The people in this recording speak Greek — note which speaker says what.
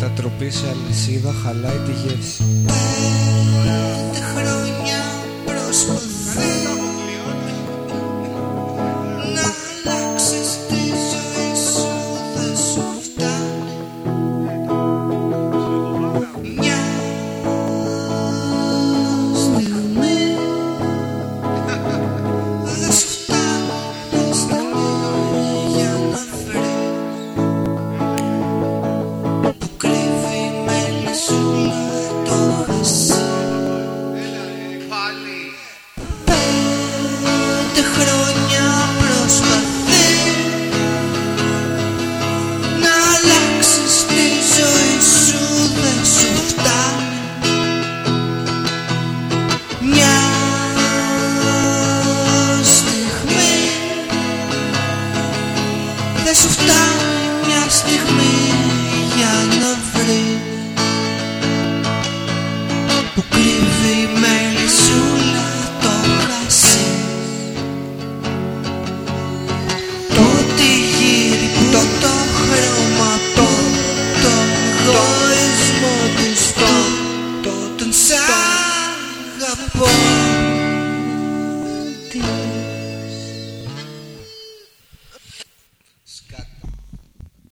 Speaker 1: μετατροπή σε αλυσίδα χαλάει τη γεύση
Speaker 2: δεν σου φτάνει μια στιγμή για να βρεις. Που κρύβει με λυσούλα το χασί το τυγύρι που το το χρώμα το το εγωισμό της το το τον σ' αγαπώ